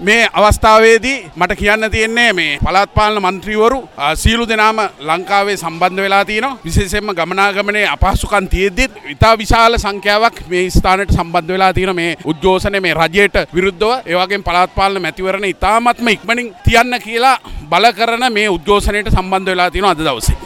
මේ අවස්ථාවේදී මට කියන්න තියෙන්නේ මේ පළාත්පාලන මන්ත්‍රීවරු අ, සියලු දෙනාම ලංකාවේ සම්බන්ධ වෙලා තියෙනවා. විශේෂයෙන්ම ගමනාගමනේ අපහසුකම් තියෙද්දිත් ඉතා විශාල සංඛ්‍යාවක් මේ ස්ථානයට සම්බන්ධ වෙලා තියෙන මේ උද්ඝෝෂණය මේ රජයට විරුද්ධව ඒ වගේම පළාත්පාලන මැතිවරණ ඉතාමත්ම ඉක්මනින් තියන්න කියලා බල කරන මේ උද්ඝෝෂණයට සම්බන්ධ වෙලා තියෙනවා අද දවසේ.